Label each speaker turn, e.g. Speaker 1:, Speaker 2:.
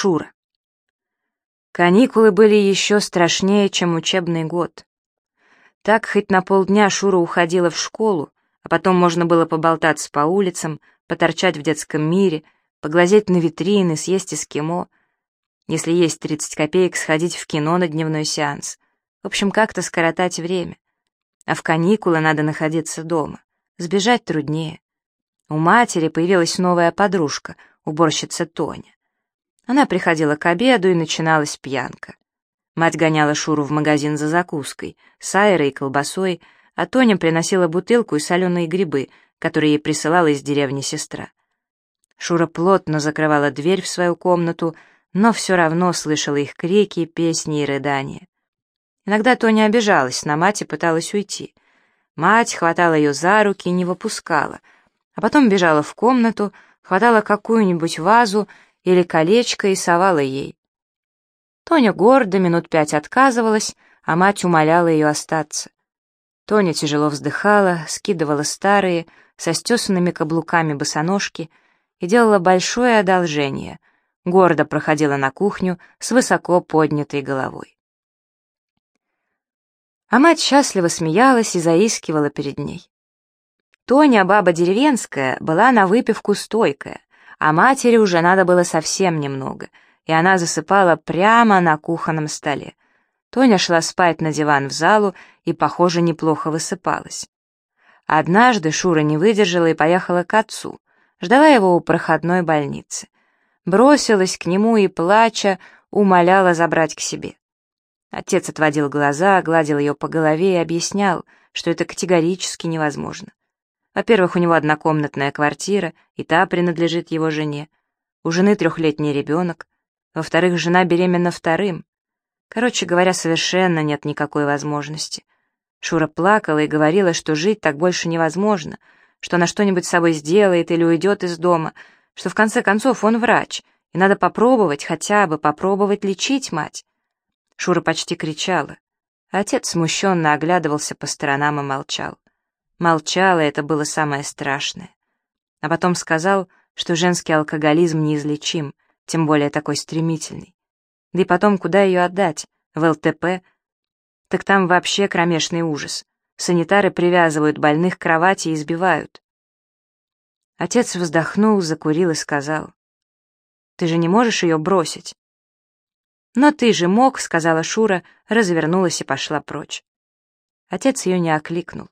Speaker 1: Шура. Каникулы были еще страшнее, чем учебный год. Так хоть на полдня Шура уходила в школу, а потом можно было поболтаться по улицам, поторчать в детском мире, поглазеть на витрины, съесть эскимо. Если есть 30 копеек, сходить в кино на дневной сеанс. В общем, как-то скоротать время. А в каникулы надо находиться дома. Сбежать труднее. У матери появилась новая подружка, уборщица Тоня. Она приходила к обеду, и начиналась пьянка. Мать гоняла Шуру в магазин за закуской, сайрой и колбасой, а Тоня приносила бутылку и соленые грибы, которые ей присылала из деревни сестра. Шура плотно закрывала дверь в свою комнату, но все равно слышала их крики, песни и рыдания. Иногда Тоня обижалась на мать и пыталась уйти. Мать хватала ее за руки и не выпускала, а потом бежала в комнату, хватала какую-нибудь вазу или колечко и совала ей. Тоня гордо минут пять отказывалась, а мать умоляла ее остаться. Тоня тяжело вздыхала, скидывала старые, со стесанными каблуками босоножки и делала большое одолжение, гордо проходила на кухню с высоко поднятой головой. А мать счастливо смеялась и заискивала перед ней. Тоня, баба деревенская, была на выпивку стойкая, а матери уже надо было совсем немного — и она засыпала прямо на кухонном столе. Тоня шла спать на диван в залу и, похоже, неплохо высыпалась. Однажды Шура не выдержала и поехала к отцу, ждала его у проходной больницы. Бросилась к нему и, плача, умоляла забрать к себе. Отец отводил глаза, гладил ее по голове и объяснял, что это категорически невозможно. Во-первых, у него однокомнатная квартира, и та принадлежит его жене. У жены трехлетний ребенок. Во-вторых, жена беременна вторым. Короче говоря, совершенно нет никакой возможности. Шура плакала и говорила, что жить так больше невозможно, что она что-нибудь с собой сделает или уйдет из дома, что в конце концов он врач, и надо попробовать, хотя бы попробовать лечить мать. Шура почти кричала. Отец смущенно оглядывался по сторонам и молчал. Молчал, и это было самое страшное. А потом сказал, что женский алкоголизм неизлечим — тем более такой стремительный. Да и потом, куда ее отдать? В ЛТП? Так там вообще кромешный ужас. Санитары привязывают больных к кровати и избивают. Отец вздохнул, закурил и сказал. «Ты же не можешь ее бросить?» «Но ты же мог», — сказала Шура, развернулась и пошла прочь. Отец ее не окликнул.